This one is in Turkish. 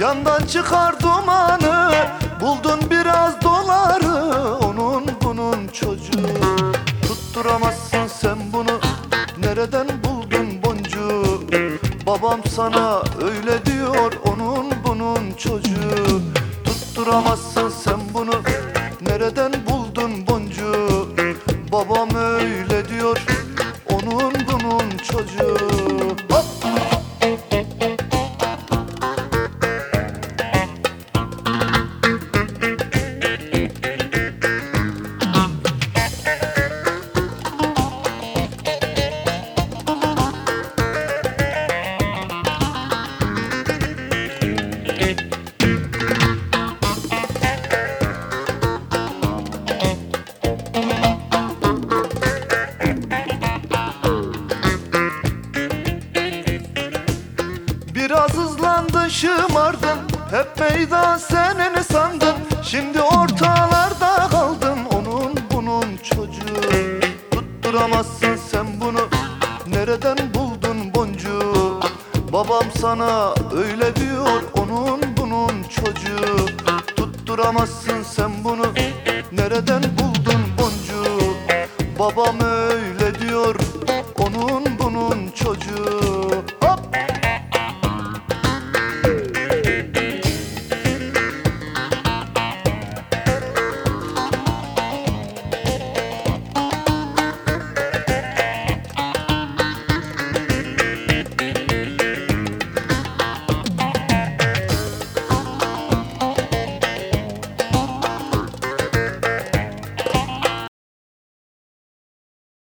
Yandan çıkar dumanı. Buldun biraz doları Onun bunun çocuğu. Tutturamazsın sen bunu Nereden buldun boncuğu? Babam sana öyle diyor Onun bunun çocuğu. Tutturamazsın sen bunu Nereden buldun boncuğu? Babam öyle diyor Onun bunun çocuğu Biraz hızlandın şımardın. Hep meydan senin sandın. Şimdi ortalarda kaldın. Onun bunun çocuğu. Tutturamazsın sen bunu. Nereden buldun boncuğu? Babam sana öyle diyor. Onun bunun çocuğu. Tutturamazsın sen bunu. Nereden buldun boncuğu? Babam öyle diyor. Onun bunun çocuğu